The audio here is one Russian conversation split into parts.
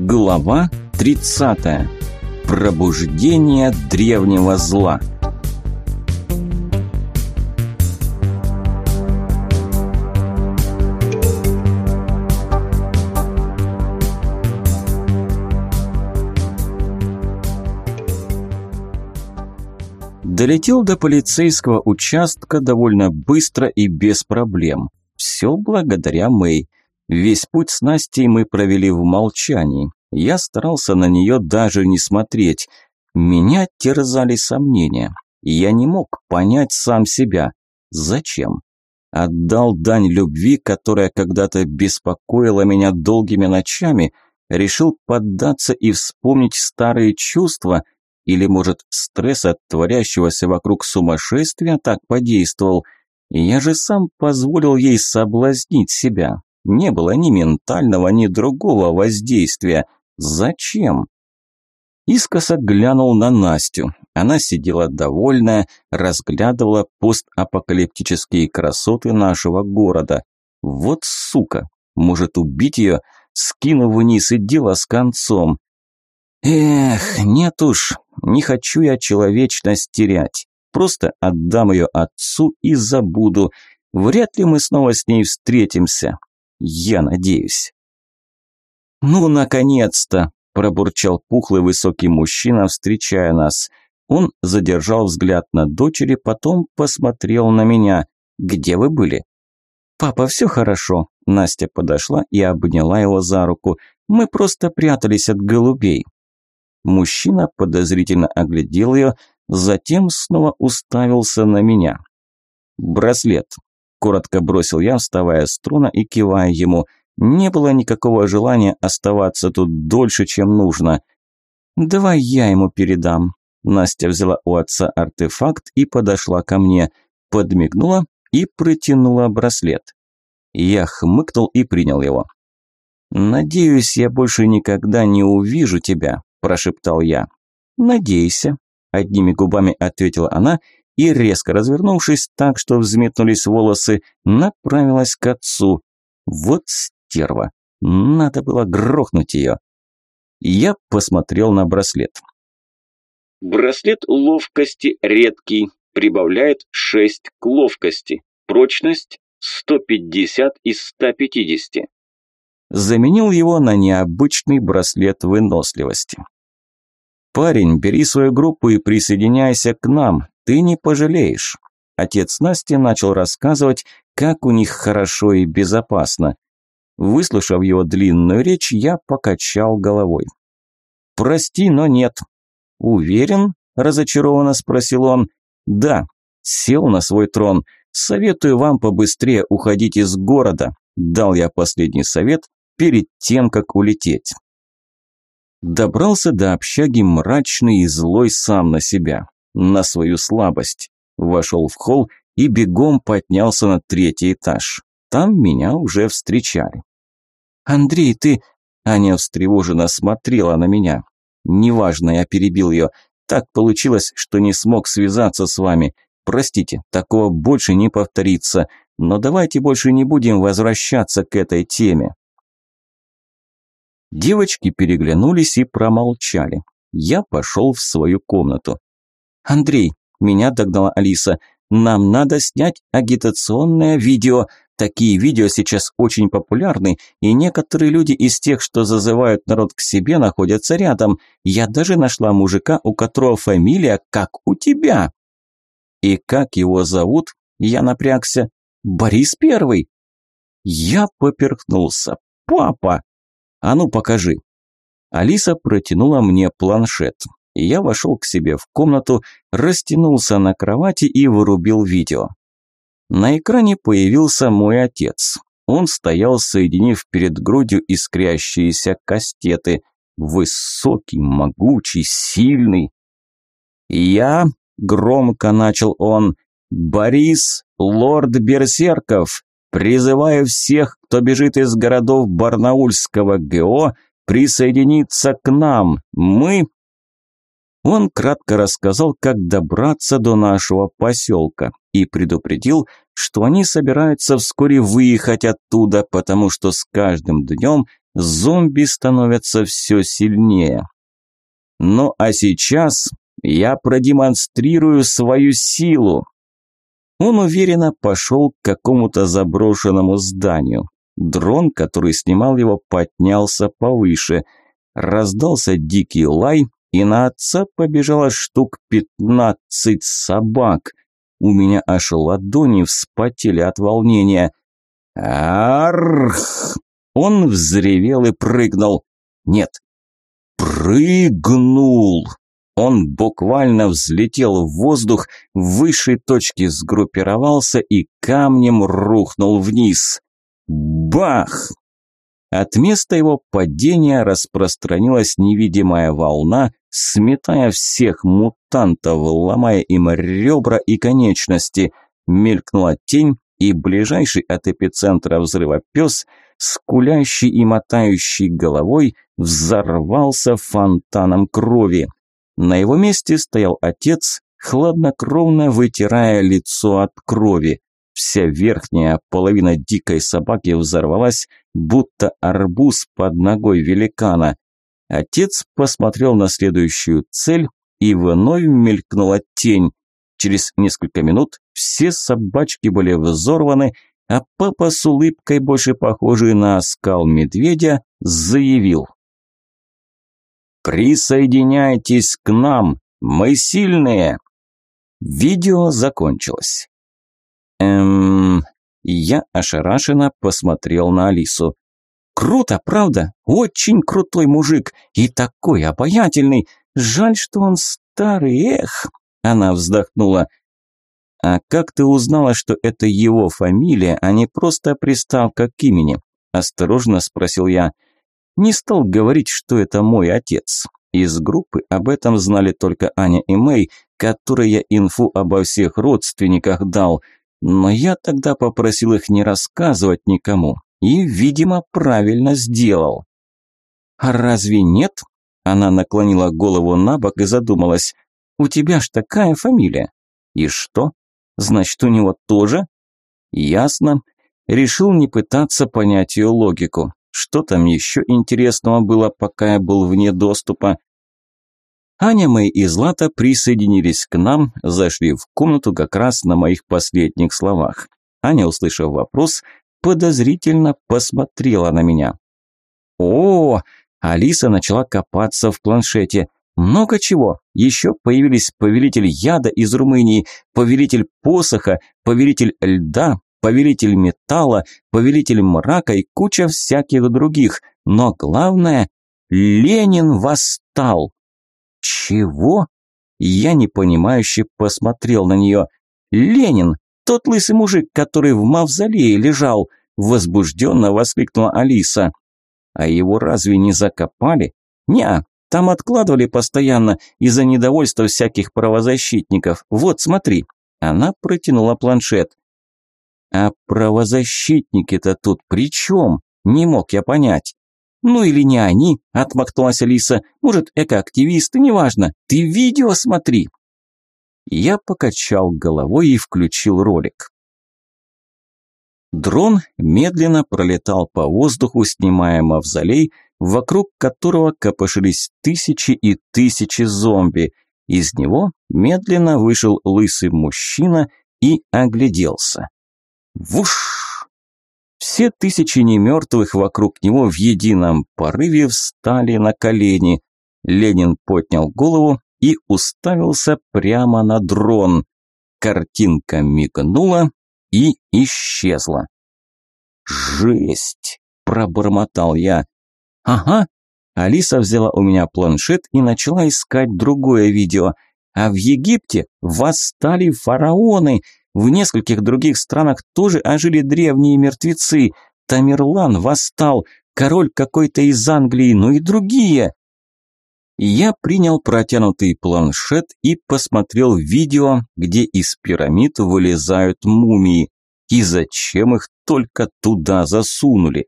Глава 30. Пробуждение древнего зла. Долетел до полицейского участка довольно быстро и без проблем. Все благодаря Мэй. Весь путь с Настей мы провели в молчании. Я старался на нее даже не смотреть. Меня терзали сомнения. Я не мог понять сам себя. Зачем? Отдал дань любви, которая когда-то беспокоила меня долгими ночами, решил поддаться и вспомнить старые чувства, или, может, стресс от творящегося вокруг сумасшествия так подействовал. Я же сам позволил ей соблазнить себя, не было ни ментального, ни другого воздействия. Зачем? Искоса глянул на Настю. Она сидела довольная, разглядывала постапокалиптические красоты нашего города. Вот сука, может убить ее, скину вниз и дело с концом. Эх, нет уж, не хочу я человечность терять. Просто отдам ее отцу и забуду. Вряд ли мы снова с ней встретимся. Я надеюсь. «Ну, наконец-то!» – пробурчал пухлый высокий мужчина, встречая нас. Он задержал взгляд на дочери, потом посмотрел на меня. «Где вы были?» «Папа, все хорошо». Настя подошла и обняла его за руку. «Мы просто прятались от голубей». Мужчина подозрительно оглядел ее, затем снова уставился на меня. «Браслет. Коротко бросил я, вставая с трона и кивая ему. Не было никакого желания оставаться тут дольше, чем нужно. «Давай я ему передам». Настя взяла у отца артефакт и подошла ко мне, подмигнула и протянула браслет. Я хмыкнул и принял его. «Надеюсь, я больше никогда не увижу тебя», – прошептал я. «Надейся», – одними губами ответила она и, резко развернувшись так, что взметнулись волосы, направилась к отцу. Вот стерва. Надо было грохнуть ее. Я посмотрел на браслет. Браслет ловкости редкий, прибавляет 6 к ловкости. Прочность 150 из 150. Заменил его на необычный браслет выносливости. «Парень, бери свою группу и присоединяйся к нам. Ты не пожалеешь. Отец Насти начал рассказывать, как у них хорошо и безопасно. Выслушав его длинную речь, я покачал головой. «Прости, но нет». «Уверен?» – разочарованно спросил он. «Да». Сел на свой трон. «Советую вам побыстрее уходить из города», – дал я последний совет перед тем, как улететь. Добрался до общаги мрачный и злой сам на себя на свою слабость. Вошел в холл и бегом поднялся на третий этаж. Там меня уже встречали. «Андрей, ты...» Аня встревоженно смотрела на меня. «Неважно, я перебил ее. Так получилось, что не смог связаться с вами. Простите, такого больше не повторится. Но давайте больше не будем возвращаться к этой теме». Девочки переглянулись и промолчали. Я пошел в свою комнату. «Андрей», – меня догнала Алиса, – «нам надо снять агитационное видео. Такие видео сейчас очень популярны, и некоторые люди из тех, что зазывают народ к себе, находятся рядом. Я даже нашла мужика, у которого фамилия как у тебя». «И как его зовут?» – я напрягся. «Борис Первый». Я поперхнулся. «Папа!» «А ну, покажи». Алиса протянула мне планшет я вошел к себе в комнату, растянулся на кровати и вырубил видео. На экране появился мой отец. Он стоял, соединив перед грудью искрящиеся кастеты. Высокий, могучий, сильный. «Я», – громко начал он, – «Борис, лорд Берсерков, призываю всех, кто бежит из городов Барнаульского ГО, присоединиться к нам. Мы он кратко рассказал, как добраться до нашего поселка и предупредил, что они собираются вскоре выехать оттуда, потому что с каждым днем Зомби становятся все сильнее. Ну а сейчас я продемонстрирую свою силу. Он уверенно пошел к какому-то заброшенному зданию. Дрон, который снимал его, поднялся повыше. Раздался дикий лай, и на отца побежало штук пятнадцать собак. У меня аж ладони вспотели от волнения. Арх! Он взревел и прыгнул. Нет, прыгнул. Он буквально взлетел в воздух, в высшей точке сгруппировался и камнем рухнул вниз. Бах! От места его падения распространилась невидимая волна, сметая всех мутантов, ломая им ребра и конечности. Мелькнула тень, и ближайший от эпицентра взрыва пес, скулящий и мотающий головой, взорвался фонтаном крови. На его месте стоял отец, хладнокровно вытирая лицо от крови. Вся верхняя половина дикой собаки взорвалась, будто арбуз под ногой великана. Отец посмотрел на следующую цель, и вновь мелькнула тень. Через несколько минут все собачки были взорваны, а папа с улыбкой, больше похожей на оскал медведя, заявил. «Присоединяйтесь к нам, мы сильные!» Видео закончилось. Эм, я ошарашенно посмотрел на Алису. Круто, правда? Очень крутой мужик и такой обаятельный. Жаль, что он старый, эх. Она вздохнула. А как ты узнала, что это его фамилия, а не просто приставка к имени? Осторожно спросил я. Не стал говорить, что это мой отец. Из группы об этом знали только Аня и Мэй, которые я инфу обо всех родственниках дал – но я тогда попросил их не рассказывать никому и, видимо, правильно сделал. «А разве нет?» Она наклонила голову на бок и задумалась. «У тебя ж такая фамилия». «И что? Значит, у него тоже?» «Ясно». Решил не пытаться понять ее логику. Что там еще интересного было, пока я был вне доступа? Аня, Мэй и Злата присоединились к нам, зашли в комнату как раз на моих последних словах. Аня, услышав вопрос, подозрительно посмотрела на меня. О, Алиса начала копаться в планшете. Много чего. Еще появились повелитель яда из Румынии, повелитель посоха, повелитель льда, повелитель металла, повелитель мрака и куча всяких других. Но главное, Ленин восстал. «Чего?» Я непонимающе посмотрел на нее. «Ленин! Тот лысый мужик, который в мавзолее лежал!» Возбужденно воскликнула Алиса. «А его разве не закопали?» «Не, там откладывали постоянно из-за недовольства всяких правозащитников. Вот, смотри». Она протянула планшет. «А правозащитники-то тут при чем?» Не мог я понять. «Ну или не они», – отмахнулась Алиса. «Может, экоактивисты, неважно. Ты видео смотри». Я покачал головой и включил ролик. Дрон медленно пролетал по воздуху, снимая мавзолей, вокруг которого копошились тысячи и тысячи зомби. Из него медленно вышел лысый мужчина и огляделся. Вуш! Все тысячи немертвых вокруг него в едином порыве встали на колени. Ленин поднял голову и уставился прямо на дрон. Картинка мигнула и исчезла. «Жесть!» – пробормотал я. «Ага». Алиса взяла у меня планшет и начала искать другое видео. А в Египте восстали фараоны – в нескольких других странах тоже ожили древние мертвецы. Тамерлан восстал, король какой-то из Англии, ну и другие. Я принял протянутый планшет и посмотрел видео, где из пирамид вылезают мумии. И зачем их только туда засунули?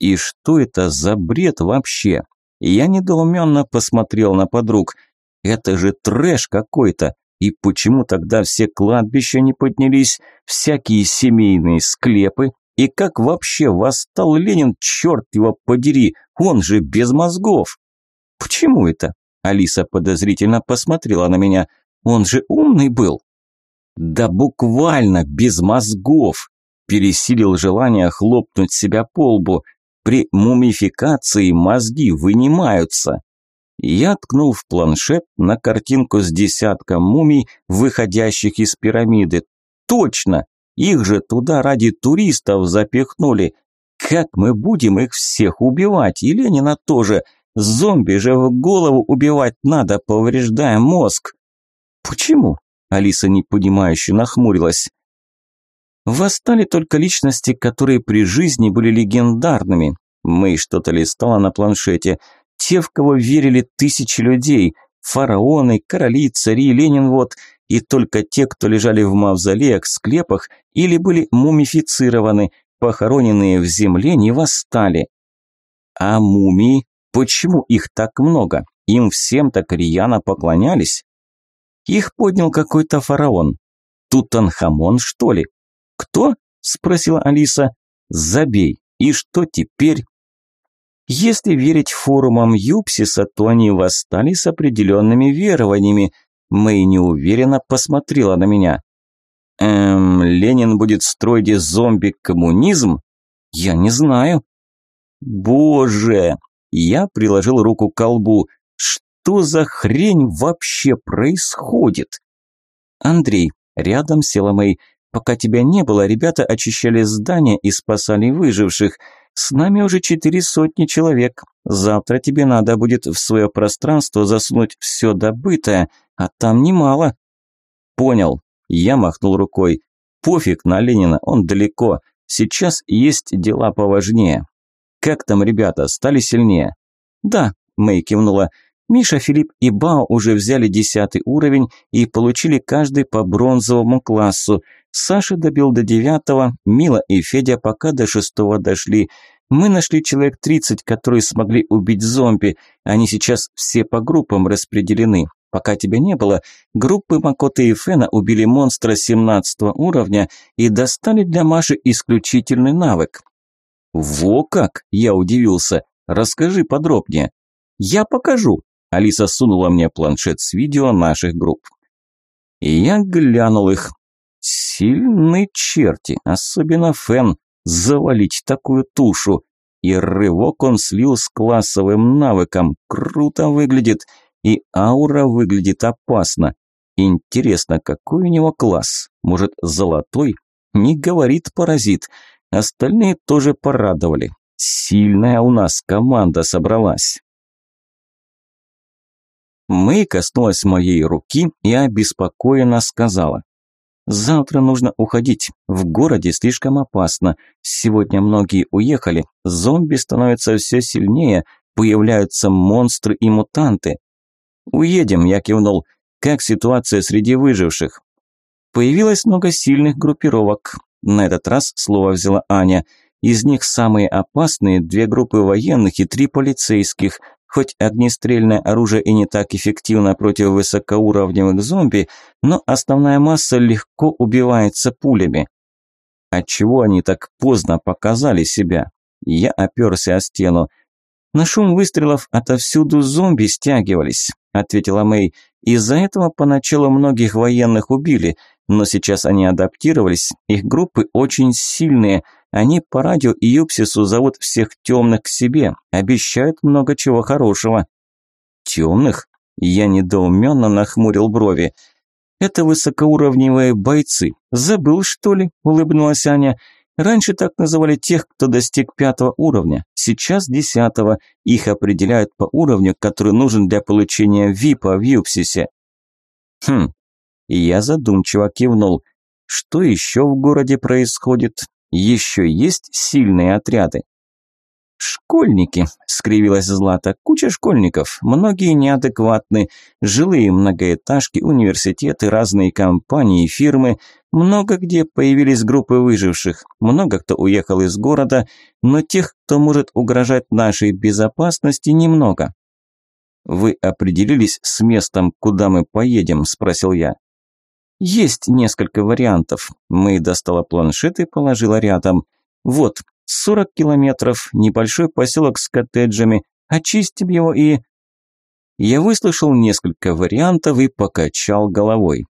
И что это за бред вообще? Я недоуменно посмотрел на подруг. Это же трэш какой-то. И почему тогда все кладбища не поднялись, всякие семейные склепы, И как вообще восстал Ленин, черт его подери, он же без мозгов. Почему это? Алиса подозрительно посмотрела на меня. Он же умный был. Да буквально без мозгов. Пересилил желание хлопнуть себя по лбу. При мумификации мозги вынимаются. Я ткнул в планшет на картинку с десятком мумий, выходящих из пирамиды. Точно! Их же туда ради туристов запихнули. Как мы будем их всех убивать? И Ленина тоже. Зомби же в голову убивать надо, повреждая мозг. Почему? Алиса непонимающе нахмурилась. Восстали только личности, которые при жизни были легендарными. Мы что-то листала на планшете. Те, в кого верили тысячи людей. Фараоны, короли, цари, Ленин вот. И только те, кто лежали в мавзолеях, склепах или были мумифицированы, похороненные в земле, не восстали. А мумии? Почему их так много? Им всем так рьяно поклонялись? Их поднял какой-то фараон. Тутанхамон, что ли? «Кто?» – спросила Алиса. «Забей. И что теперь?» Если верить форумам Юпсиса, то они восстали с определенными верованиями. Мэй неуверенно посмотрела на меня. «Эм, Ленин будет строить из зомби-коммунизм? Я не знаю». «Боже!» Я приложил руку к колбу. «Что за хрень вообще происходит?» «Андрей», рядом села Мэй, Пока тебя не было, ребята очищали здание и спасали выживших. С нами уже четыре сотни человек. Завтра тебе надо будет в свое пространство засунуть все добытое, а там немало». «Понял». Я махнул рукой. «Пофиг на Ленина, он далеко. Сейчас есть дела поважнее». «Как там ребята, стали сильнее?» «Да», – Мэй кивнула. Миша, Филипп и Бао уже взяли десятый уровень и получили каждый по бронзовому классу. Саша добил до девятого, Мила и Федя пока до шестого дошли. Мы нашли человек тридцать, которые смогли убить зомби. Они сейчас все по группам распределены. Пока тебя не было, группы Макоты и Фена убили монстра семнадцатого уровня и достали для Маши исключительный навык. «Во как!» – я удивился. «Расскажи подробнее». «Я покажу!» – Алиса сунула мне планшет с видео наших групп. И я глянул их. Сильные черти, особенно Фен, завалить такую тушу. И рывок он слил с классовым навыком. Круто выглядит. И аура выглядит опасно. Интересно, какой у него класс? Может, золотой? Не говорит паразит. Остальные тоже порадовали. Сильная у нас команда собралась. Мэй коснулась моей руки и обеспокоенно сказала. Завтра нужно уходить. В городе слишком опасно. Сегодня многие уехали. Зомби становятся все сильнее. Появляются монстры и мутанты. Уедем, я кивнул. Как ситуация среди выживших? Появилось много сильных группировок. На этот раз слово взяла Аня. Из них самые опасные две группы военных и три полицейских – Хоть огнестрельное оружие и не так эффективно против высокоуровневых зомби, но основная масса легко убивается пулями. Отчего они так поздно показали себя? Я оперся о стену. На шум выстрелов отовсюду зомби стягивались, ответила Мэй. Из-за этого поначалу многих военных убили, но сейчас они адаптировались, их группы очень сильные – они по радио и Юпсису зовут всех темных к себе, обещают много чего хорошего. Темных? Я недоуменно нахмурил брови. Это высокоуровневые бойцы. Забыл, что ли? Улыбнулась Аня. Раньше так называли тех, кто достиг пятого уровня. Сейчас десятого. Их определяют по уровню, который нужен для получения ВИПа в Юпсисе. Хм. Я задумчиво кивнул. Что еще в городе происходит? Еще есть сильные отряды. «Школьники», – скривилась Злата, – «куча школьников, многие неадекватны, жилые многоэтажки, университеты, разные компании и фирмы, много где появились группы выживших, много кто уехал из города, но тех, кто может угрожать нашей безопасности, немного». «Вы определились с местом, куда мы поедем?» – спросил я. Есть несколько вариантов. Мы достала планшет и положила рядом. Вот, 40 километров, небольшой поселок с коттеджами, очистим его и... Я выслушал несколько вариантов и покачал головой.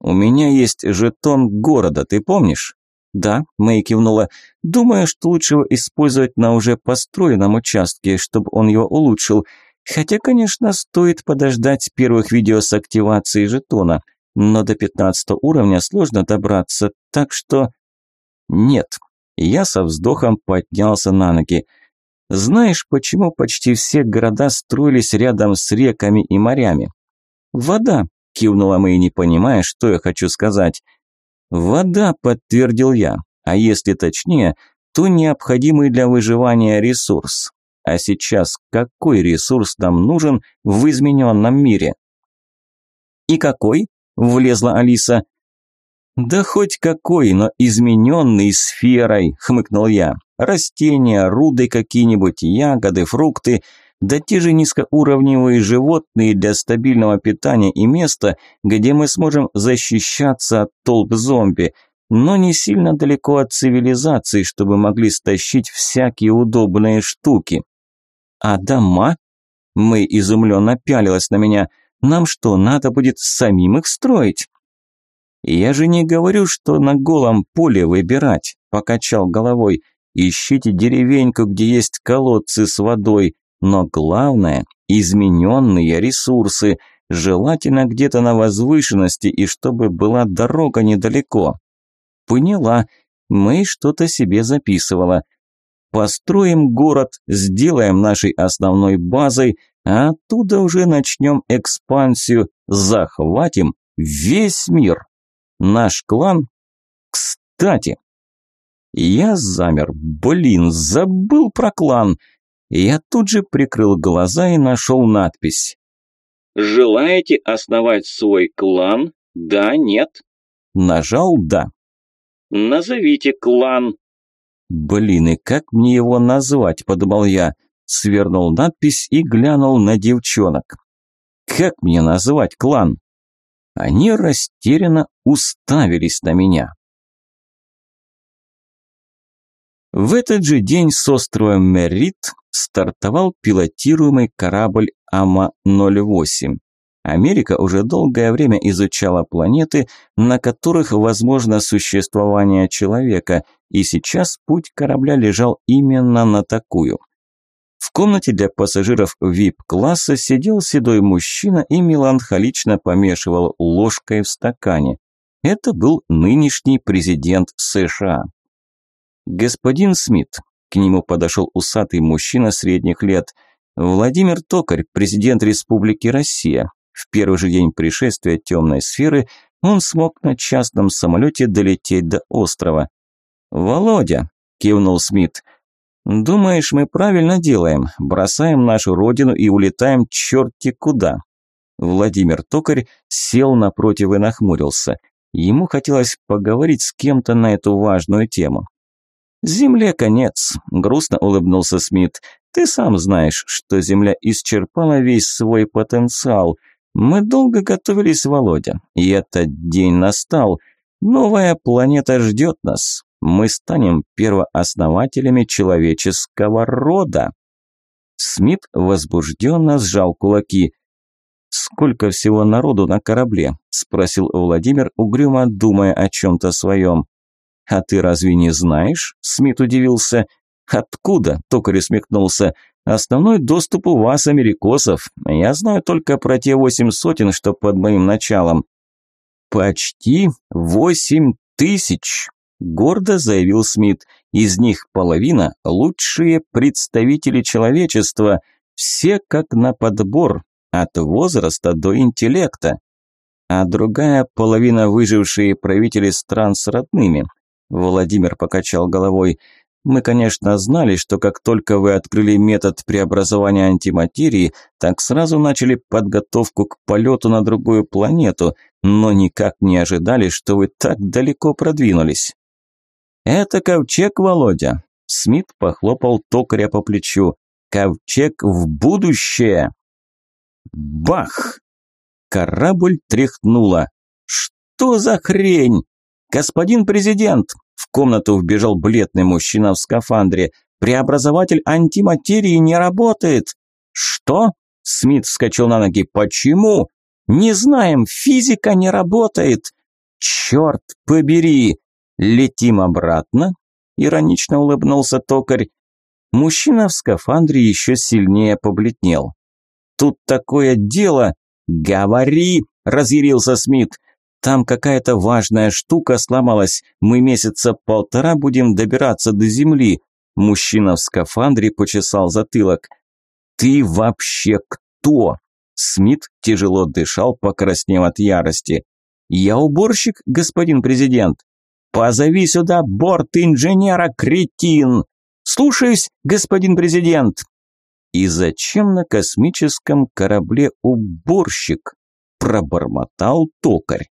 «У меня есть жетон города, ты помнишь?» «Да», – Мэй кивнула. «Думаю, что лучше его использовать на уже построенном участке, чтобы он его улучшил. Хотя, конечно, стоит подождать первых видео с активацией жетона. Но до 15 уровня сложно добраться, так что...» «Нет». Я со вздохом поднялся на ноги. «Знаешь, почему почти все города строились рядом с реками и морями?» «Вода», – кивнула Мэй, не понимая, что я хочу сказать. «Вода», – подтвердил я, а если точнее, то необходимый для выживания ресурс. А сейчас какой ресурс нам нужен в измененном мире? «И какой?» – влезла Алиса. «Да хоть какой, но измененный сферой», – хмыкнул я. «Растения, руды какие-нибудь, ягоды, фрукты – да те же низкоуровневые животные для стабильного питания и места, где мы сможем защищаться от толп зомби, но не сильно далеко от цивилизации, чтобы могли стащить всякие удобные штуки. А дома? Мы изумленно пялилась на меня. Нам что, надо будет самим их строить? Я же не говорю, что на голом поле выбирать, покачал головой. Ищите деревеньку, где есть колодцы с водой, но главное – измененные ресурсы, желательно где-то на возвышенности и чтобы была дорога недалеко. Поняла, мы что-то себе записывала. Построим город, сделаем нашей основной базой, а оттуда уже начнем экспансию, захватим весь мир. Наш клан... Кстати, я замер. Блин, забыл про клан. Я тут же прикрыл глаза и нашел надпись. «Желаете основать свой клан? Да, нет?» Нажал «да». «Назовите клан». «Блин, и как мне его назвать?» – подумал я. Свернул надпись и глянул на девчонок. «Как мне назвать клан?» Они растерянно уставились на меня. В этот же день с острова Мерит стартовал пилотируемый корабль АМА-08. Америка уже долгое время изучала планеты, на которых возможно существование человека, и сейчас путь корабля лежал именно на такую. В комнате для пассажиров VIP-класса сидел седой мужчина и меланхолично помешивал ложкой в стакане. Это был нынешний президент США. «Господин Смит», к нему подошел усатый мужчина средних лет, Владимир Токарь, президент Республики Россия. В первый же день пришествия темной сферы он смог на частном самолете долететь до острова. «Володя», – кивнул Смит, – «думаешь, мы правильно делаем, бросаем нашу родину и улетаем черти куда?» Владимир Токарь сел напротив и нахмурился. Ему хотелось поговорить с кем-то на эту важную тему. «Земле конец», – грустно улыбнулся Смит. «Ты сам знаешь, что Земля исчерпала весь свой потенциал. Мы долго готовились, Володя, и этот день настал. Новая планета ждет нас. Мы станем первооснователями человеческого рода». Смит возбужденно сжал кулаки. «Сколько всего народу на корабле?» – спросил Владимир, угрюмо думая о чем-то своем. «А ты разве не знаешь?» – Смит удивился. «Откуда?» – токарь усмехнулся. «Основной доступ у вас, америкосов. Я знаю только про те восемь сотен, что под моим началом». «Почти восемь тысяч», – гордо заявил Смит. «Из них половина – лучшие представители человечества. Все как на подбор, от возраста до интеллекта. А другая половина – выжившие правители стран с родными – Владимир покачал головой. Мы, конечно, знали, что как только вы открыли метод преобразования антиматерии, так сразу начали подготовку к полету на другую планету, но никак не ожидали, что вы так далеко продвинулись. Это ковчег, Володя. Смит похлопал токаря по плечу. Ковчег в будущее. Бах! Корабль тряхнуло. Что за хрень? «Господин президент!» В комнату вбежал бледный мужчина в скафандре. «Преобразователь антиматерии не работает!» «Что?» Смит вскочил на ноги. «Почему?» «Не знаем, физика не работает!» «Черт побери!» «Летим обратно?» Иронично улыбнулся токарь. Мужчина в скафандре еще сильнее побледнел. «Тут такое дело!» «Говори!» – разъярился Смит. «Там какая-то важная штука сломалась. Мы месяца полтора будем добираться до земли». Мужчина в скафандре почесал затылок. «Ты вообще кто?» Смит тяжело дышал, покраснев от ярости. «Я уборщик, господин президент». «Позови сюда борт-инженера, кретин!» «Слушаюсь, господин президент!» «И зачем на космическом корабле уборщик?» – пробормотал токарь.